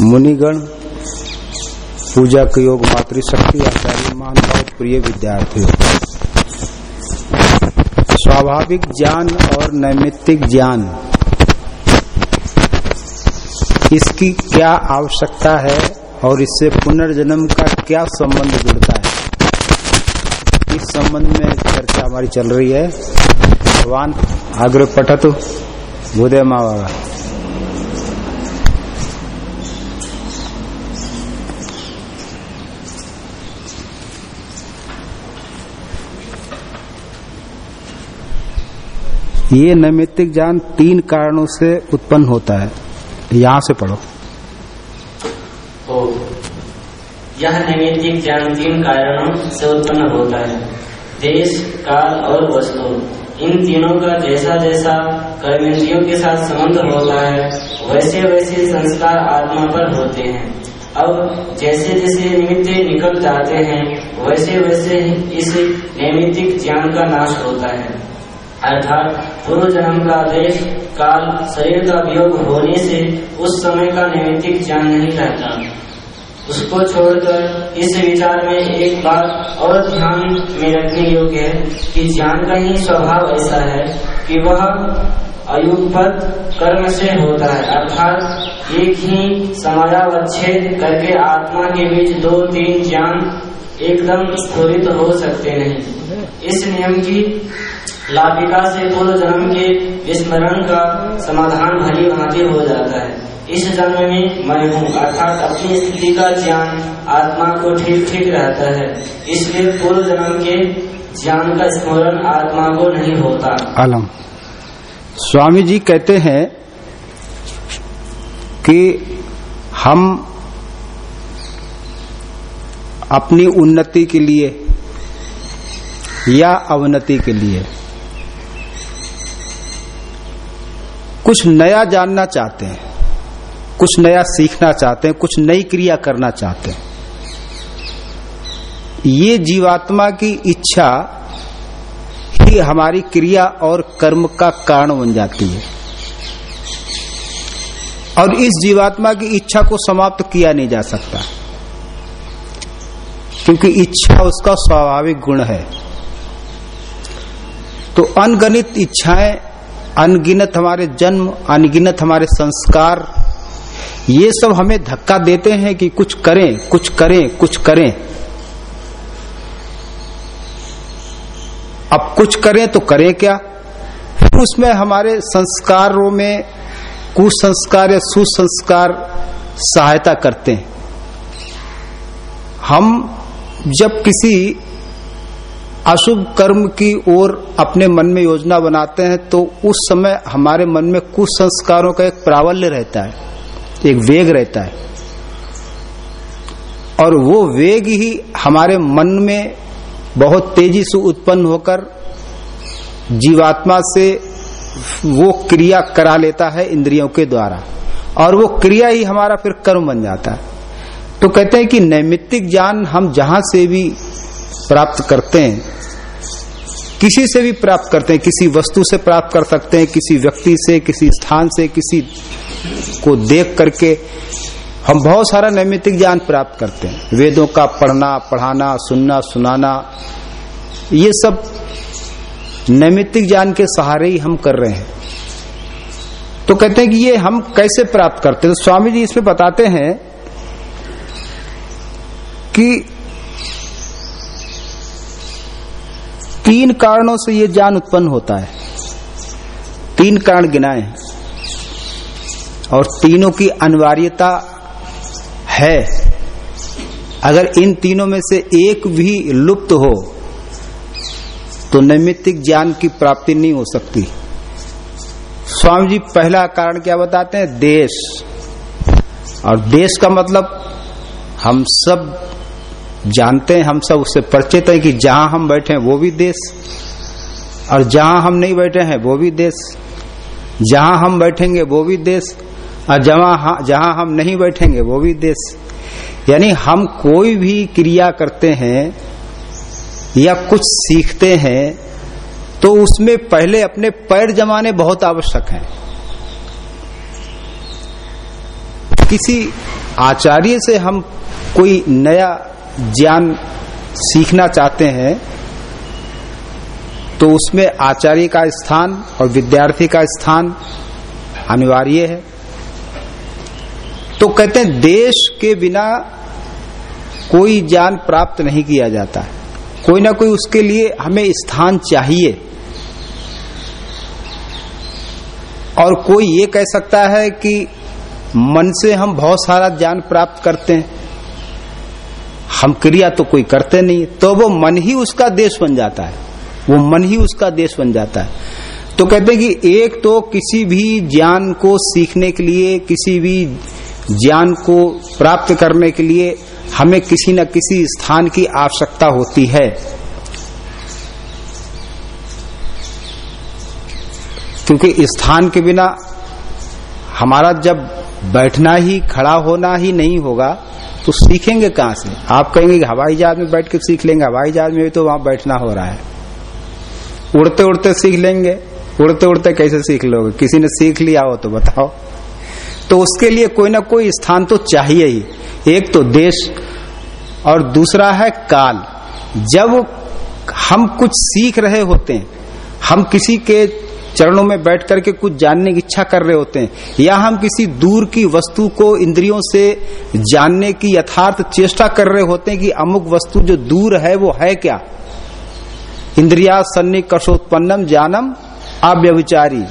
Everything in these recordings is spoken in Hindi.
मुनिगण पूजा के योग मातृशक्ति आचार्य बहुत प्रिय विद्यार्थी। स्वाभाविक ज्ञान और नैमित्तिक ज्ञान। इसकी क्या आवश्यकता है और इससे पुनर्जन्म का क्या संबंध जुड़ता है? इस संबंध में चर्चा हमारी चल रही है। भगवान, आग्रह पठत। भूदेव माँ बाबा। ये नैमित्तिक ज्ञान तीन कारणों से उत्पन्न होता है। यहाँ से पढ़ो। ओ, यह नैमित्तिक ज्ञान तीन कारणों से उत्पन्न होता है। देश, काल और वस्तु। इन तीनों का जैसा जैसा कर्मेंद्रियों के साथ संबंध होता है वैसे वैसे संस्कार आत्मा पर होते हैं। अब जैसे जैसे निमित्त निकल जाते हैं वैसे वैसे इस नैमित्तिक ज्ञान का नाश होता है। अर्थात पूर्व जन्म का देश काल, शरीर का वियोग होने से उस समय का नैमित्तिक ज्ञान नहीं रहता। उसको छोड़कर इस विचार में एक बात और ध्यान में रखने योग्य है कि ज्ञान का ही स्वभाव ऐसा है कि वह अयुगपत कर्म से होता है। अर्थात एक ही समायावच्छेद करके आत्मा के बीच दो तीन ज्ञान एकदम स्फुरित हो सकते नहीं इस नियम की लाभिका से पूर्व जन्म के विस्मरण का समाधान भली भांति हो जाता है। इस जन्म में मैं हूँ अर्थात अपनी स्थिति का ज्ञान आत्मा को ठीक ठीक रहता है। इसलिए पूर्व जन्म के ज्ञान का स्मरण आत्मा को नहीं होता। आलम स्वामी जी कहते हैं कि हम अपनी उन्नति के लिए या अवनति के लिए कुछ नया जानना चाहते हैं, कुछ नया सीखना चाहते हैं, कुछ नई क्रिया करना चाहते हैं। ये जीवात्मा की इच्छा ही हमारी क्रिया और कर्म का कारण बन जाती है। और इस जीवात्मा की इच्छा को समाप्त किया नहीं जा सकता, क्योंकि इच्छा उसका स्वाभाविक गुण है। तो अनगणित इच्छाएँ अनगिनत हमारे जन्म, अनगिनत हमारे संस्कार, ये सब हमें धक्का देते हैं कि कुछ करें कुछ करें कुछ करें। अब कुछ करें तो करें क्या? फिर उसमें हमारे संस्कारों में कुसंस्कार या सुसंस्कार सहायता करते हैं। हम जब किसी अशुभ कर्म की ओर अपने मन में योजना बनाते हैं तो उस समय हमारे मन में कुछ संस्कारों का एक प्रावल्य रहता है, एक वेग रहता है। और वो वेग ही हमारे मन में बहुत तेज़ी से उत्पन्न होकर जीवात्मा से वो क्रिया करा लेता है इंद्रियों के द्वारा। और वो क्रिया ही हमारा फिर कर्म बन जाता है। तो कहते हैं कि नैमित्तिक ज्ञान हम जहाँ से भी प्राप्त करते हैं। किसी से भी प्राप्त करते हैं, किसी वस्तु से प्राप्त कर सकते हैं, किसी व्यक्ति से, किसी स्थान से, किसी को देख करके हम बहुत सारा नैमित्तिक ज्ञान प्राप्त करते हैं। वेदों का पढ़ना, पढ़ाना, सुनना, सुनाना, ये सब नैमित्तिक ज्ञान के सहारे ही हम कर रहे हैं। तो कहते हैं कि ये हम कैसे प्राप्त करते हैं? तो स्वामी जी इसमें बताते हैं कि तीन कारणों से ये ज्ञान उत्पन्न होता है। तीन कारण गिनाए। और तीनों की अनिवार्यता है। अगर इन तीनों में से एक भी लुप्त हो तो नैमित्तिक ज्ञान की प्राप्ति नहीं हो सकती। स्वामी जी, पहला कारण क्या बताते हैं? देश। और देश का मतलब हम सब जानते हैं हम सब उससे परिचित हैं कि जहाँ हम बैठे हैं वो भी देश, और जहाँ हम नहीं बैठे हैं वो भी देश, जहाँ हम बैठेंगे वो भी देश, और जहाँ जहाँ हम नहीं बैठेंगे वो भी देश। यानी हम कोई भी क्रिया करते हैं या कुछ सीखते हैं तो उसमें पहले अपने पैर जमाने बहुत आवश्यक हैं। किसी आचार्य से हम कोई नया ज्ञान सीखना चाहते हैं तो उसमें आचार्य का स्थान और विद्यार्थी का स्थान अनिवार्य है। तो कहते हैं, देश के बिना कोई ज्ञान प्राप्त नहीं किया जाता। है कोई ना कोई उसके लिए हमें स्थान चाहिए। और कोई ये कह सकता है कि मन से हम बहुत सारा ज्ञान प्राप्त करते हैं। हम क्रिया तो कोई करते नहीं तो वो मन ही उसका देश बन जाता है। वो मन ही उसका देश बन जाता है। तो कहते हैं कि एक तो किसी भी ज्ञान को सीखने के लिए, किसी भी ज्ञान को प्राप्त करने के लिए हमें किसी न किसी स्थान की आवश्यकता होती है। क्योंकि स्थान के बिना हमारा जब बैठना ही, खड़ा होना ही नहीं होगा तो सीखेंगे कहाँ से? आप कहेंगे कि हवाई जहाज़ में बैठ के सीख लेंगे, हवाई जहाज़ में भी तो वहाँ बैठना हो रहा है। उड़ते उड़ते सीख लेंगे। उड़ते उड़ते कैसे सीख लोगे? किसी ने सीख लिया हो तो बताओ। तो उसके लिए कोई ना कोई स्थान तो चाहिए ही। एक तो देश और दूसरा है काल। जब हम कुछ सीख रहे होते हैं, हम किसी के चरणों में बैठ करके कुछ जानने की इच्छा कर रहे होते हैं, या हम किसी दूर की वस्तु को इंद्रियों से जानने की यथार्थ चेष्टा कर रहे होते हैं कि अमुक वस्तु जो दूर है, वो है क्या? इंद्रिया सन्निकर्षोत्पन्नम जानम अव्यविचारी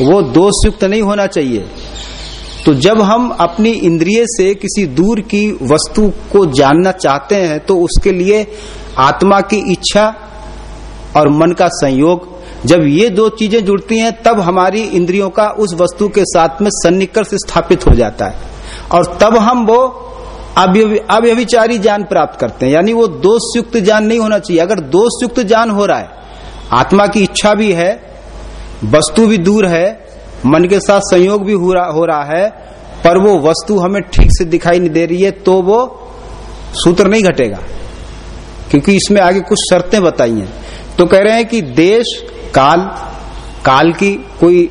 वो दोष युक्त नहीं होना चाहिए। तो जब हम अपनी इंद्रिय से किसी दूर की वस्तु को जानना चाहते हैं तो उसके लिए आत्मा की इच्छा और मन का संयोग जब ये दो चीज़ें जुड़ती हैं तब हमारी इंद्रियों का उस वस्तु के साथ में सन्निकर्ष स्थापित हो जाता है। और तब हम वो अव्यभिचारी ज्ञान प्राप्त करते हैं। यानी वो दोष युक्त ज्ञान नहीं होना चाहिए। अगर दोष युक्त ज्ञान हो रहा है आत्मा की इच्छा भी है वस्तु भी दूर है मन के साथ संयोग भी हो रहा, हो रहा है पर वो वस्तु हमें ठीक से दिखाई नहीं दे रही है तो वो सूत्र नहीं घटेगा। क्योंकि इसमें आगे कुछ शर्तें बताई हैं। तो कह रहे हैं कि देश, काल काल की कोई,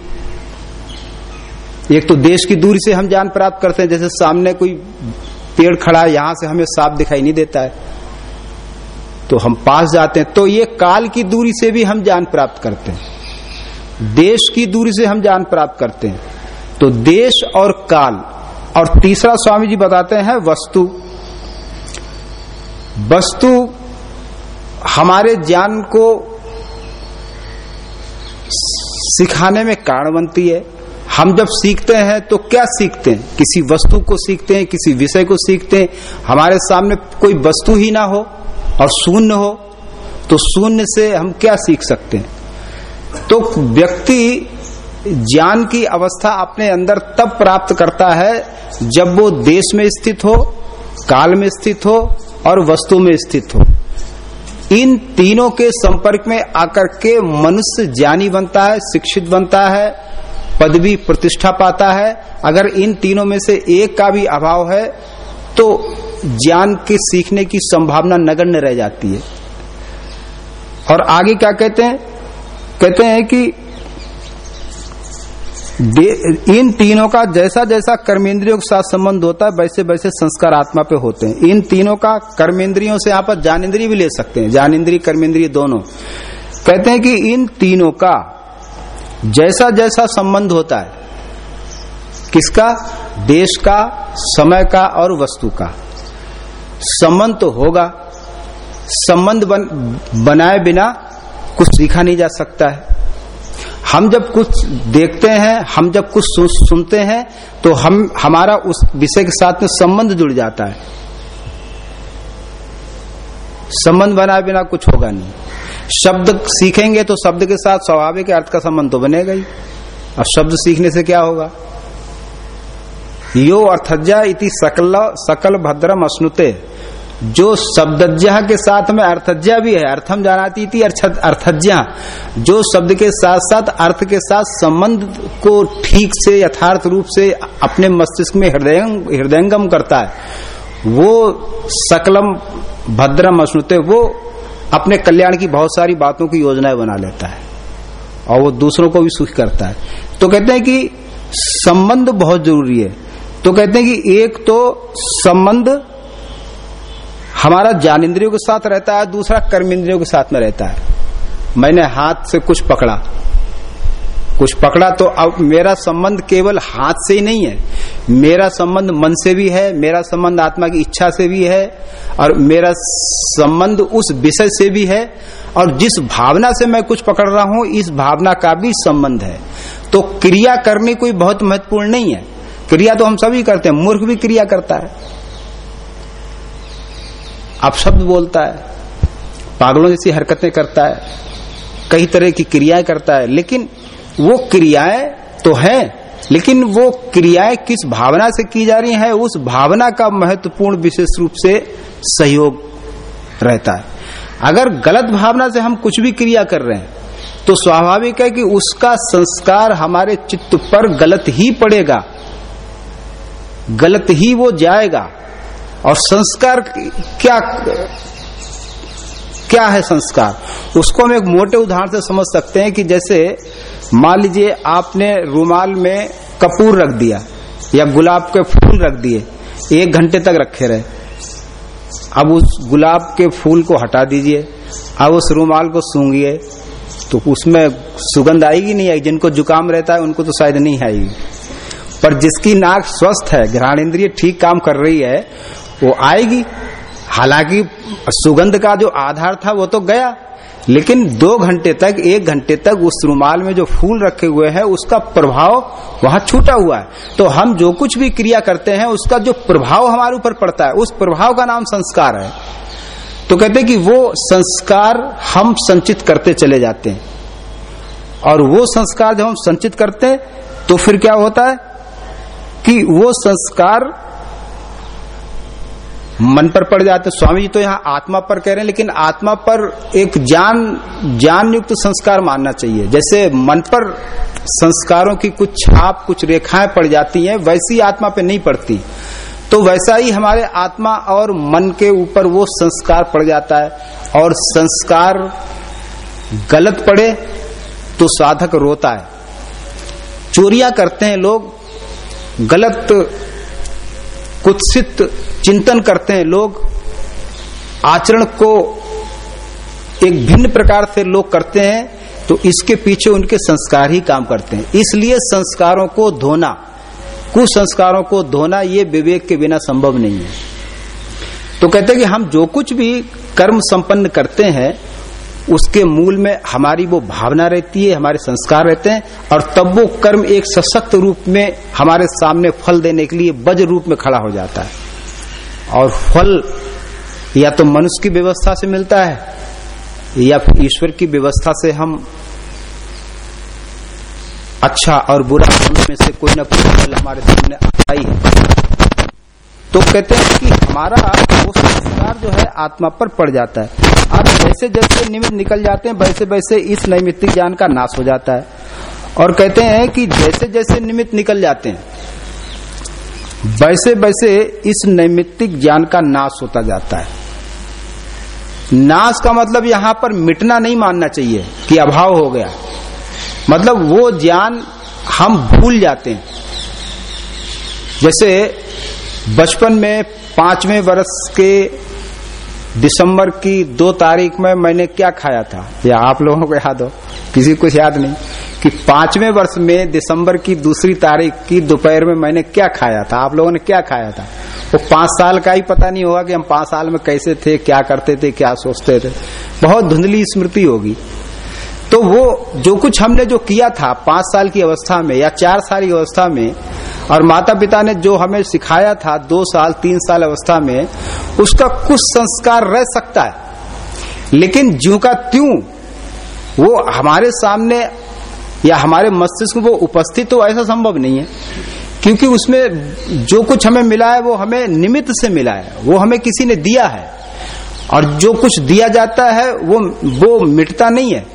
एक तो देश की दूरी से हम ज्ञान प्राप्त करते हैं, जैसे सामने कोई पेड़ खड़ा है, यहाँ से हमें साफ़ दिखाई नहीं देता है। तो हम पास जाते हैं तो ये काल की दूरी से भी हम ज्ञान प्राप्त करते हैं। देश की दूरी से हम ज्ञान प्राप्त करते हैं। तो देश और काल, और तीसरा स्वामी जी बताते हैं, वस्तु। वस्तु हमारे ज्ञान को सिखाने में कारण बनती है। हम जब सीखते हैं तो क्या सीखते हैं? किसी वस्तु को सीखते हैं, किसी विषय को सीखते हैं। हमारे सामने कोई वस्तु ही ना हो और शून्य हो तो शून्य से हम क्या सीख सकते हैं? तो व्यक्ति ज्ञान की अवस्था अपने अंदर तब प्राप्त करता है जब वो देश में स्थित हो, काल में स्थित हो और वस्तु में स्थित हो। इन तीनों के संपर्क में आकर के मनुष्य ज्ञानी बनता है, शिक्षित बनता है, पदवी प्रतिष्ठा पाता है। अगर इन तीनों में से एक का भी अभाव है तो ज्ञान के सीखने की संभावना नगण्य रह जाती है। और आगे क्या कहते हैं? कहते हैं कि इन तीनों का जैसा जैसा कर्मेंद्रियों के साथ संबंध होता है वैसे वैसे संस्कार आत्मा पे होते हैं। इन तीनों का कर्मेंद्रियों से आप ज्ञानेन्द्रिय भी ले सकते हैं। ज्ञानेन्द्रिय कर्मेंद्रिय दोनों। कहते हैं कि इन तीनों का जैसा जैसा संबंध होता है किसका? देश का समय का और वस्तु का। संबंध तो होगा। संबंध बन, बनाए बिना कुछ सीखा नहीं जा सकता है। हम जब कुछ देखते हैं हम जब कुछ सु, सुनते हैं तो हम हमारा उस विषय के साथ में संबंध जुड़ जाता है। संबंध बनाए बिना कुछ होगा नहीं। शब्द सीखेंगे तो शब्द के साथ स्वाभाविक अर्थ का संबंध तो बनेगा ही। अब शब्द सीखने से क्या होगा? यो अर्थज्ञा इति सकल सकल भद्रम अश्नुते। जो शब्दज्ञा के साथ में अर्थज्ञा भी है, अर्थम जानाती थी अर्थज्ञा। जो शब्द के साथ साथ अर्थ के साथ संबंध को ठीक से, यथार्थ रूप से अपने मस्तिष्क में हृदय हृदयंगम करता है, वो सकलम भद्रम अश्नुते, वो अपने कल्याण की बहुत सारी बातों की योजनाएँ बना लेता है, और वो दूसरों को भी सुखी करता है। तो कहते हैं कि संबंध बहुत ज़रूरी है। तो कहते हैं कि एक तो संबंध हमारा ज्ञान इंद्रियों के साथ रहता है, दूसरा कर्म इंद्रियों के साथ में रहता है। मैंने हाथ से कुछ पकड़ा। कुछ पकड़ा तो अब मेरा संबंध केवल हाथ से ही नहीं है। मेरा संबंध मन से भी है, मेरा संबंध आत्मा की इच्छा से भी है, और मेरा संबंध उस विषय से भी है, और जिस भावना से मैं कुछ पकड़ रहा हूँ, इस भावना का भी संबंध है। तो क्रिया करनी कोई बहुत महत्वपूर्ण नहीं है। क्रिया तो हम सभी करते हैं, मूर्ख भी क्रिया करता है। आप शब्द बोलता है, पागलों जैसी हरकतें करता है, कई तरह की क्रियाएँ करता है, लेकिन वो क्रियाएँ तो हैं, लेकिन वो क्रियाएँ किस भावना से की जा रही हैं, उस भावना का महत्वपूर्ण विशेष रूप से सहयोग रहता है। अगर गलत भावना से हम कुछ भी क्रिया कर रहे हैं तो स्वाभाविक है कि उसका संस्कार हमारे चित्त पर गलत ही पड़ेगा, गलत ही वो जाएगा। और संस्कार क्या क्या है संस्कार? उसको हम एक मोटे उदाहरण से समझ सकते हैं कि जैसे मान लीजिए आपने रूमाल में कपूर रख दिया या गुलाब के फूल रख दिए, एक घंटे तक रखे रहे। अब उस गुलाब के फूल को हटा दीजिए, अब उस रूमाल को सूंघिए तो उसमें सुगंध आएगी नहीं आएगी? जिनको जुकाम रहता है, उनको तो शायद नहीं आएगी। पर जिसकी नाक स्वस्थ है घ्राण इंद्रिय ठीक काम कर रही है वो आएगी। हालाँकि सुगंध का जो आधार था, वो तो गया। लेकिन दो घंटे तक, एक घंटे तक उस रुमाल में जो फूल रखे हुए हैं, उसका प्रभाव वहाँ छूटा हुआ है। तो हम जो कुछ भी क्रिया करते हैं, उसका जो प्रभाव हमारे ऊपर पड़ता है, उस प्रभाव का नाम संस्कार है। तो कहते हैं कि वो संस्कार हम संचित करते चले जाते हैं। और वो संस्कार जब हम संचित करते हैं तो फिर क्या होता है? कि वो संस्कार मन पर पड़ जाते, स्वामी जी तो यहाँ आत्मा पर कह रहे हैं, लेकिन आत्मा पर एक ज्ञान ज्ञान युक्त संस्कार मानना चाहिए। जैसे मन पर संस्कारों की कुछ छाप, कुछ रेखाएँ पड़ जाती हैं, वैसी आत्मा पे नहीं पड़ती। तो वैसा ही हमारे आत्मा और मन के ऊपर वो संस्कार पड़ जाता है, और संस्कार गलत पड़े तो साधक रोता है। चोरियाँ करते हैं लोग, गलत कुत्सित चिंतन करते हैं लोग। आचरण को एक भिन्न प्रकार से लोग करते हैं तो इसके पीछे उनके संस्कार ही काम करते हैं। इसलिए संस्कारों को धोना, कुसंस्कारों को धोना, ये विवेक के बिना संभव नहीं है। तो कहते हैं कि हम जो कुछ भी कर्म संपन्न करते हैं उसके मूल में हमारी वो भावना रहती है, हमारे संस्कार रहते हैं, और तब वो कर्म एक सशक्त रूप में हमारे सामने फल देने के लिए बज रूप में खड़ा हो जाता है। और फल या तो मनुष्य की व्यवस्था से मिलता है, या फिर ईश्वर की व्यवस्था से हम अच्छा और बुरा में से कोई ना कोई फल हमारे सामने आता ही है। तो कहते हैं कि हमारा वो संस्कार जो है आत्मा पर पड़ जाता है। जैसे जैसे निमित्त निकल जाते हैं, वैसे वैसे इस नैमित्तिक ज्ञान का नाश हो जाता है। और कहते हैं कि जैसे जैसे निमित्त निकल जाते हैं, वैसे वैसे इस नैमित्तिक ज्ञान का नाश होता जाता है। नाश का मतलब यहाँ पर मिटना नहीं मानना चाहिए कि अभाव हो गया। मतलब वो ज्ञान हम भूल जाते हैं। जैसे बचपन में पाँचवें वर्ष के दिसंबर की दो तारीख में मैंने क्या खाया था? या आप लोगों को याद हो। किसी को याद नहीं। कि पाँचवें वर्ष में दिसंबर की दूसरी तारीख की दोपहर में मैंने क्या खाया था? आप लोगों ने क्या खाया था? वो पाँच साल का ही पता नहीं होगा कि हम पाँच साल में कैसे थे, क्या करते थे, क्या सोचते थे। बहुत धुंधली स्मृति होगी। तो वो जो कुछ हमने जो किया था पाँच साल की अवस्था में या चार साल की अवस्था में और माता पिता ने जो हमें सिखाया था दो साल, तीन साल अवस्था में, उसका कुछ संस्कार रह सकता है। लेकिन ज्यो का त्यों, वो हमारे सामने या हमारे मस्तिष्क में वो उपस्थित तो ऐसा संभव नहीं है। क्योंकि उसमें जो कुछ हमें मिला है, वो हमें निमित्त से मिला है। वो हमें किसी ने दिया है। और जो कुछ दिया जाता है, वो वो मिटता नहीं है।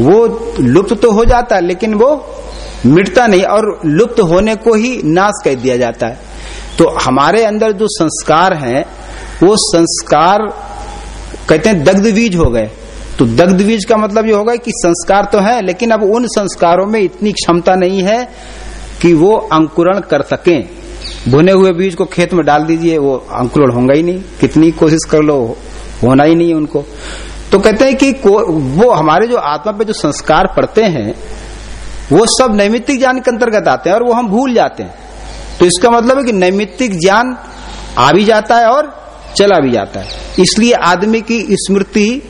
वो लुप्त तो हो जाता है, लेकिन वो मिटता नहीं और लुप्त होने को ही नाश कर दिया जाता है। तो हमारे अंदर जो संस्कार हैं, वो संस्कार कहते हैं दग्ध बीज हो गए। तो दग्ध बीज का मतलब ये होगा कि संस्कार तो है, लेकिन अब उन संस्कारों में इतनी क्षमता नहीं है कि वो अंकुरण कर सकें। भुने हुए बीज को खेत में डाल दीजिए, वो अंकुरण होगा ही नहीं। कितनी कोशिश कर लो, होना ही नहीं है उनको। तो कहते हैं कि वो हमारे जो आत्मा पे जो संस्कार पड़ते हैं वो सब नैमित्तिक ज्ञान के अंतर्गत आते हैं और वो हम भूल जाते हैं। तो इसका मतलब है कि नैमित्तिक ज्ञान आ भी जाता है और चला भी जाता है। इसलिए आदमी की स्मृति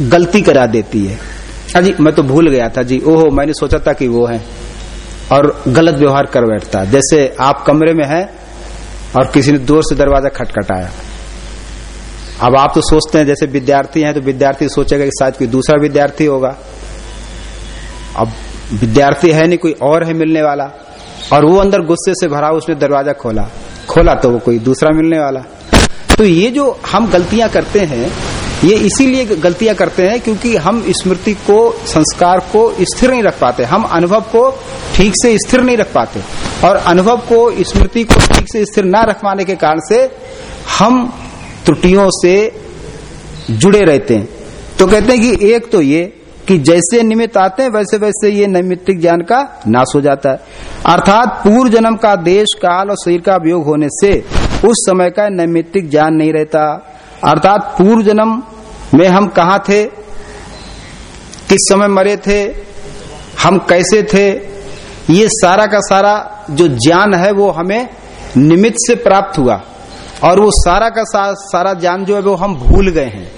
गलती करा देती है। अजी मैं तो भूल गया था जी। ओहो, मैंने सोचा था कि वो है और गलत व्यवहार कर बैठता है। जैसे आप कमरे में हैं और किसी ने दूर से दरवाज़ा खटखटाया। अब आप तो सोचते हैं, जैसे विद्यार्थी हैं तो विद्यार्थी सोचेगा कि शायद कोई दूसरा विद्यार्थी होगा। अब विद्यार्थी है नहीं, कोई और है मिलने वाला। और वो अंदर गुस्से से भरा, उसने दरवाज़ा खोला। खोला तो वो कोई दूसरा मिलने वाला। तो ये जो हम गलतियाँ करते हैं, ये इसीलिए गलतियाँ करते हैं क्योंकि हम स्मृति को, संस्कार को स्थिर नहीं रख पाते। हम अनुभव को ठीक से स्थिर नहीं रख पाते। और अनुभव को, स्मृति को ठीक से स्थिर न रख पाने के कारण से हम त्रुटियों से जुड़े रहते हैं। तो कहते हैं कि एक तो ये कि जैसे निमित्त आते हैं, वैसे वैसे ये नैमित्तिक ज्ञान का नाश हो जाता है। अर्थात पूर्व जन्म का देश, काल और शरीर का उपयोग होने से उस समय का नैमित्तिक ज्ञान नहीं रहता। अर्थात पूर्व जन्म में हम कहा थे? किस समय मरे थे? हम कैसे थे? ये सारा का सारा जो ज्ञान है वो हमें निमित्त से प्राप्त हुआ। और वो सारा का सा, सारा ज्ञान जो है वो हम भूल गए हैं।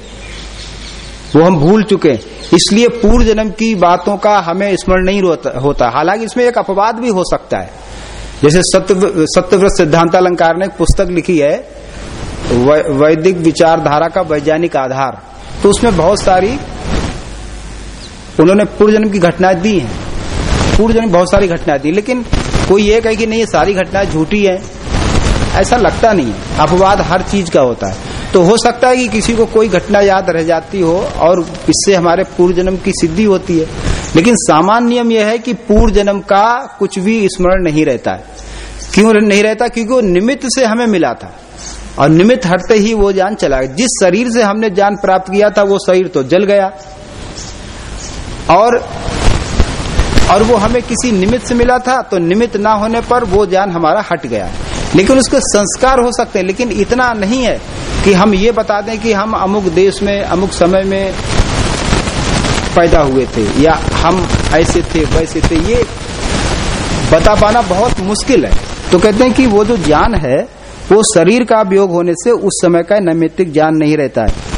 वो हम भूल चुके हैं। इसलिए पूर्व जन्म की बातों का हमें स्मरण नहीं होता। हालाँकि इसमें एक अपवाद भी हो सकता है। जैसे सत्य सत्यव्रत सिद्धांत अलंकार ने एक पुस्तक लिखी है वैदिक विचारधारा का वैज्ञानिक आधार। तो उसमें बहुत सारी उन्होंने पूर्व जन्म की घटनाएँ दी हैं। पूर्व जन्म बहुत सारी घटनाएँ दी लेकिन कोई ये कहे कि नहीं ये सारी घटनाएँ झूठी है। ऐसा लगता नहीं अपवाद हर चीज़ का होता है। तो हो सकता है कि किसी को कोई घटना याद रह जाती हो और इससे हमारे पूर्व जन्म की सिद्धि होती है। लेकिन सामान्य नियम यह है कि पूर्व जन्म का कुछ भी स्मरण नहीं रहता है। क्यों नहीं रहता? क्योंकि वो निमित्त से हमें मिला था। और निमित्त हटते ही वो जान चला गया। जिस शरीर से हमने जान प्राप्त किया था, वो शरीर तो जल गया। और और वो हमें किसी निमित्त से मिला था तो निमित्त ना होने पर वो ज्ञान हमारा हट गया। लेकिन उसके संस्कार हो सकते हैं, लेकिन इतना नहीं है कि हम ये बता दें कि हम अमुक देश में, अमुक समय में पैदा हुए थे, या हम ऐसे थे, वैसे थे। ये बता पाना बहुत मुश्किल है। तो कहते हैं कि वो जो ज्ञान है, वो शरीर का वियोग होने से उस समय का नैमित्तिक ज्ञान नहीं रहता है।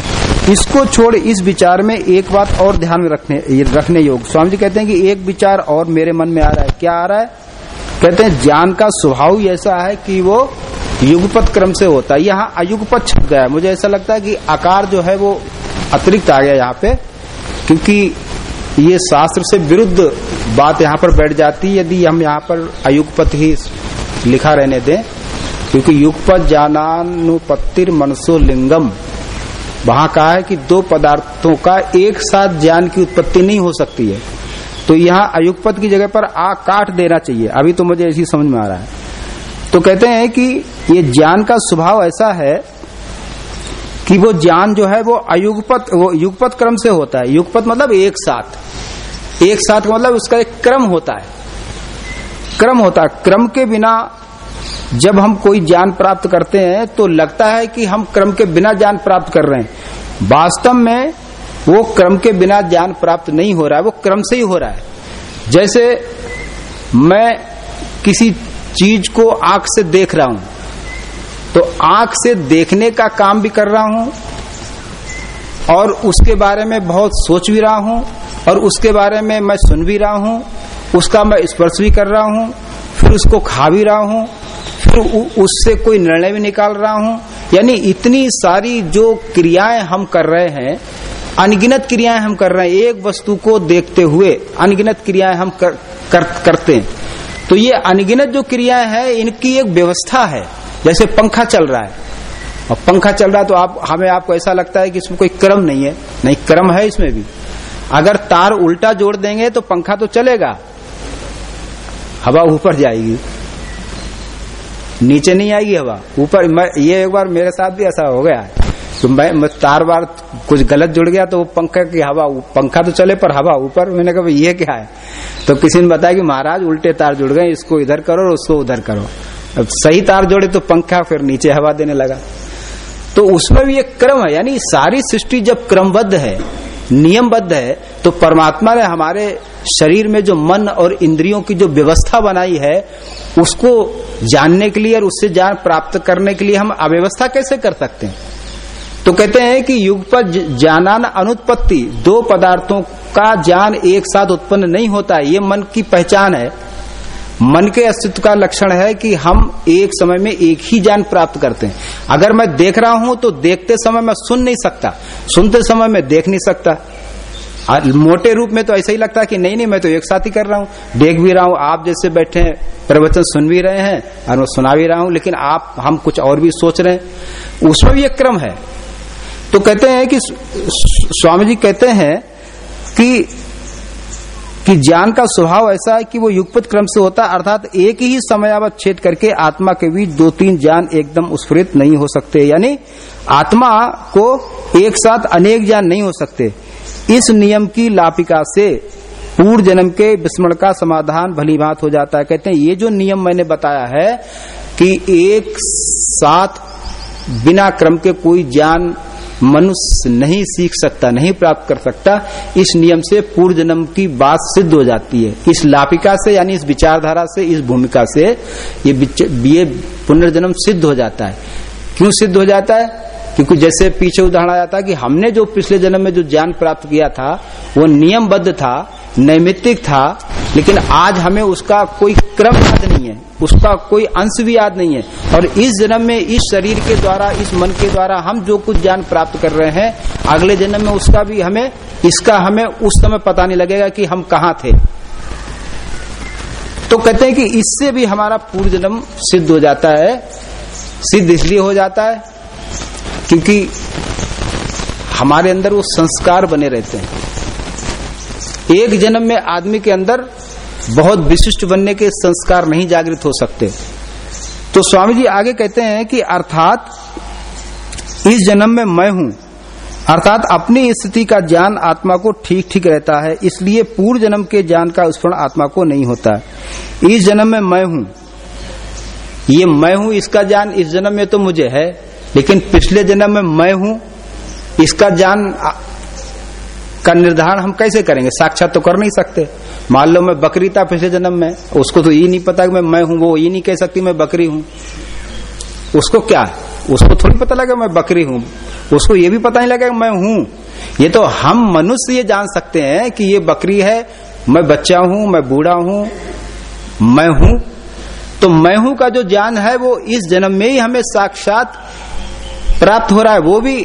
इसको छोड़ इस विचार में एक बात और ध्यान रखने रखने योग स्वामी जी कहते हैं कि एक विचार और मेरे मन में आ रहा है। क्या आ रहा है? कहते हैं, ज्ञान का स्वभाव ऐसा है कि वो युगपत क्रम से होता है। यहाँ अयुगपत छप गया मुझे ऐसा लगता है कि आकार जो है वो अतिरिक्त आ गया यहाँ पे, क्योंकि ये शास्त्र से विरुद्ध बात यहाँ पर बैठ जाती यदि हम यहाँ पर अयुगपत ही लिखा रहने दें। क्योंकि युगपत ज्ञानानुपत्तिर मनसो लिंगम। वहाँ कहा है कि दो पदार्थों का एक साथ ज्ञान की उत्पत्ति नहीं हो सकती है। तो यहाँ अयुगपत की जगह पर आ काट देना चाहिए। अभी तो मुझे ऐसी समझ में आ रहा है। तो कहते हैं कि ये ज्ञान का स्वभाव ऐसा है कि वो ज्ञान जो है वो अयुगपत वो युगपत क्रम से होता है। युगपत मतलब एक साथ। एक साथ मतलब उसका एक क्रम होता है। क्रम होता है। क्रम के बिना जब हम कोई ज्ञान प्राप्त करते हैं तो लगता है कि हम क्रम के बिना ज्ञान प्राप्त कर रहे हैं। वास्तव में वो क्रम के बिना ज्ञान प्राप्त नहीं हो रहा है, वो क्रम से ही हो रहा है। जैसे मैं किसी चीज़ को आँख से देख रहा हूँ तो आँख से देखने का काम भी कर रहा हूँ, और उसके बारे में बहुत सोच भी रहा हूँ, और उसके बारे में मैं सुन भी रहा हूँ, उसका मैं स्पर्श भी कर रहा हूँ, फिर उसको खा भी रहा हूँ, फिर उससे कोई निर्णय भी निकाल रहा हूँ। यानी इतनी सारी जो क्रियाएँ हम कर रहे हैं अनगिनत क्रियाएँ हम कर रहे हैं एक वस्तु को देखते हुए अनगिनत क्रियाएँ हम कर, कर, करते हैं। तो ये अनगिनत जो क्रियाएँ हैं इनकी एक व्यवस्था है। जैसे पंखा चल रहा है। और पंखा चल रहा है तो आप हमें आपको ऐसा लगता है कि इसमें कोई क्रम नहीं है। नहीं क्रम है इसमें भी। अगर तार उल्टा जोड़ देंगे तो पंखा तो चलेगा। हवा ऊपर जाएगी। नीचे नहीं आएगी हवा। ऊपर ये एक बार मेरे साथ भी ऐसा हो गया है। तो मैं, मैं तार बार कुछ गलत जुड़ गया तो वो पंखा की हवा पंखा तो चले पर हवा ऊपर। मैंने कहा ये क्या है? तो किसी ने बताया कि महाराज उल्टे तार जुड़ गए इसको इधर करो और उसको उधर करो। अब सही तार जोड़े तो पंखा फिर नीचे हवा देने लगा। तो उसमें भी एक क्रम है यानी सारी सृष्टि जब क्रमबद्ध है नियमबद्ध है तो परमात्मा ने हमारे शरीर में जो मन और इंद्रियों की जो व्यवस्था बनाई है उसको जानने के लिए और उससे ज्ञान प्राप्त करने के लिए हम अव्यवस्था कैसे कर सकते हैं? तो कहते हैं कि युग पर ज्ञानान अनुत्पत्ति, दो पदार्थों का ज्ञान एक साथ उत्पन्न नहीं होता, ये मन की पहचान है। मन के अस्तित्व का लक्षण है कि हम एक समय में एक ही ज्ञान प्राप्त करते हैं। अगर मैं देख रहा हूँ तो देखते समय मैं सुन नहीं सकता, सुनते समय मैं देख नहीं सकता। मोटे रूप में तो ऐसा ही लगता है कि नहीं नहीं, मैं तो एक साथ ही कर रहा हूँ। देख भी रहा हूँ, आप जैसे बैठे हैं, प्रवचन सुन भी रहे हैं, और मैं सुना भी रहा हूँ, लेकिन आप, हम कुछ और भी सोच रहे हैं। उसमें भी एक क्रम है। तो कहते हैं कि स्वामी जी कहते हैं कि कि ज्ञान का स्वभाव ऐसा है कि वो युगपत क्रम से होता है, अर्थात एक ही समयावत छेद करके आत्मा के बीच दो तीन ज्ञान एकदम उत्स्फुरित नहीं हो सकते। यानी आत्मा को एक साथ अनेक ज्ञान नहीं हो सकते। इस नियम की लापिका से पूर्व जन्म के विस्मरण का समाधान भली बात हो जाता है। कहते हैं, ये जो नियम मैंने बताया है कि एक साथ बिना क्रम के कोई ज्ञान मनुष्य नहीं सीख सकता, नहीं प्राप्त कर सकता, इस नियम से पूर्व जन्म की बात सिद्ध हो जाती है। इस लापिका से यानी इस विचारधारा से, इस भूमिका से ये ये पुनर्जन्म सिद्ध हो जाता है। क्यों सिद्ध हो जाता है? क्योंकि जैसे पीछे उदाहरण आ जाता है कि हमने जो पिछले जन्म में जो ज्ञान प्राप्त किया था, वो नियमबद्ध था नैमित्तिक था, लेकिन आज हमें उसका कोई क्रम याद नहीं है, उसका कोई अंश भी याद नहीं है। और इस जन्म में, इस शरीर के द्वारा, इस मन के द्वारा हम जो कुछ ज्ञान प्राप्त कर रहे हैं, अगले जन्म में उसका भी हमें, इसका हमें उस समय पता नहीं लगेगा कि हम कहा थे। तो कहते हैं कि इससे भी हमारा पूर्व जन्म सिद्ध हो जाता है, सिद्ध इसलिए हो जाता है, क्योंकि हमारे अंदर वो संस्कार बने रहते हैं। एक जन्म में आदमी के अंदर बहुत विशिष्ट बनने के संस्कार नहीं जागृत हो सकते। तो स्वामी जी आगे कहते हैं कि अर्थात इस जन्म में मैं हूँ। अर्थात अपनी स्थिति का ज्ञान आत्मा को ठीक ठीक रहता है, इसलिए पूर्व जन्म के ज्ञान का स्मरण आत्मा को नहीं होता। है इस जन्म में मैं हूँ। ये मैं हूँ, इसका ज्ञान इस जन्म में तो मुझे है, लेकिन पिछले जन्म में मैं हूँ, इसका ज्ञान का निर्धारण हम कैसे करेंगे? साक्षात तो कर नहीं सकते। मान लो मैं बकरी था पिछले जन्म में, उसको तो ये नहीं पता कि मैं मैं हूँ, वो ये नहीं कह सकती मैं बकरी हूँ। उसको क्या? उसको थोड़ी पता लगा मैं बकरी हूँ। उसको ये भी पता नहीं लगा मैं हूँ। ये तो हम मनुष्य ये जान सकते हैं कि ये बकरी है, मैं बच्चा हूँ, मैं बूढ़ा हूँ, मैं हूँ। तो मैं हूँ का जो ज्ञान है वो इस जन्म में ही हमें साक्षात प्राप्त हो रहा है। वो भी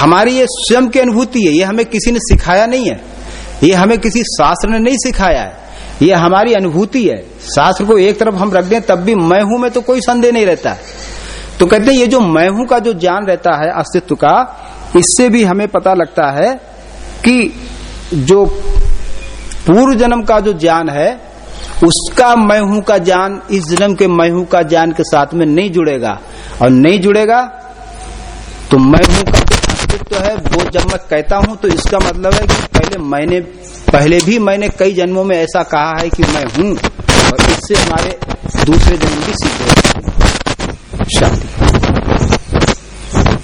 हमारी ये स्वयं की अनुभूति है, ये हमें किसी ने सिखाया नहीं है। ये हमें किसी शास्त्र ने नहीं सिखाया है। ये हमारी अनुभूति है। शास्त्र को एक तरफ़ हम रख दें, तब भी मैं हूँ में तो कोई संदेह नहीं रहता। है तो कहते हैं, ये जो मैं हूँ का जो ज्ञान रहता है, अस्तित्व का, इससे भी हमें पता लगता है कि जो पूर्व जन्म का जो ज्ञान है, उसका मैं हूँ का ज्ञान इस जन्म के मैं हूँ का ज्ञान के साथ में नहीं जुड़ेगा। और नहीं जुड़ेगा तो मैं हूँ का अस्तित्व है वो जब मैं कहता हूँ तो इसका मतलब है कि पहले मैंने, पहले भी मैंने कई जन्मों में ऐसा कहा है कि मैं हूँ, और इससे हमारे दूसरे जन्म की सीख शांति।